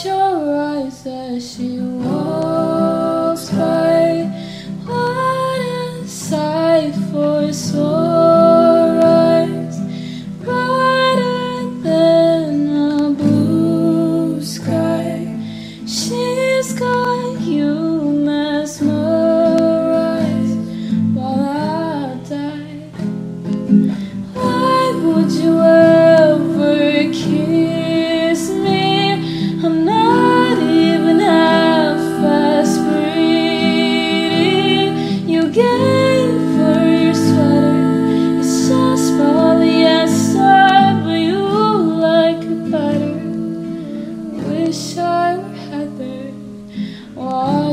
your eyes as she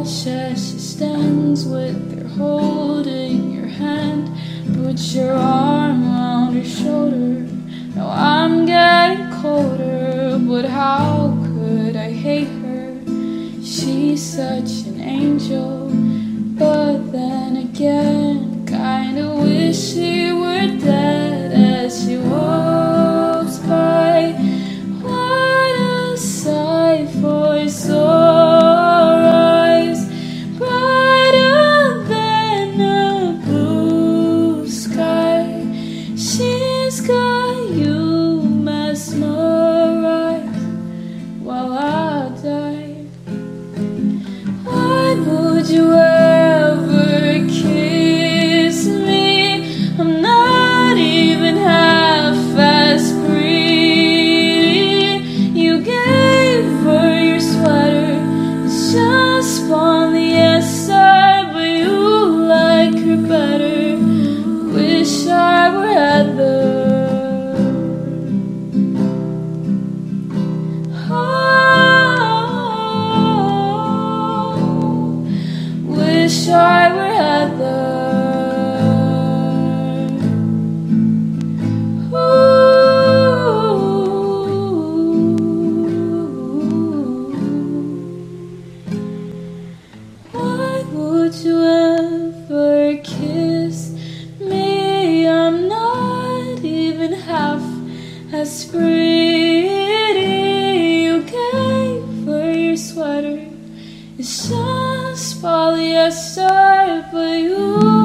She stands with her holding your hand. Put your arm around her shoulder. Now I'm getting colder, but how could I hate her? She's such an angel, but then again, would you I were Heather. Why would you ever kiss me? I'm not even half as pretty. You gave her your sweater. Just polyester, but you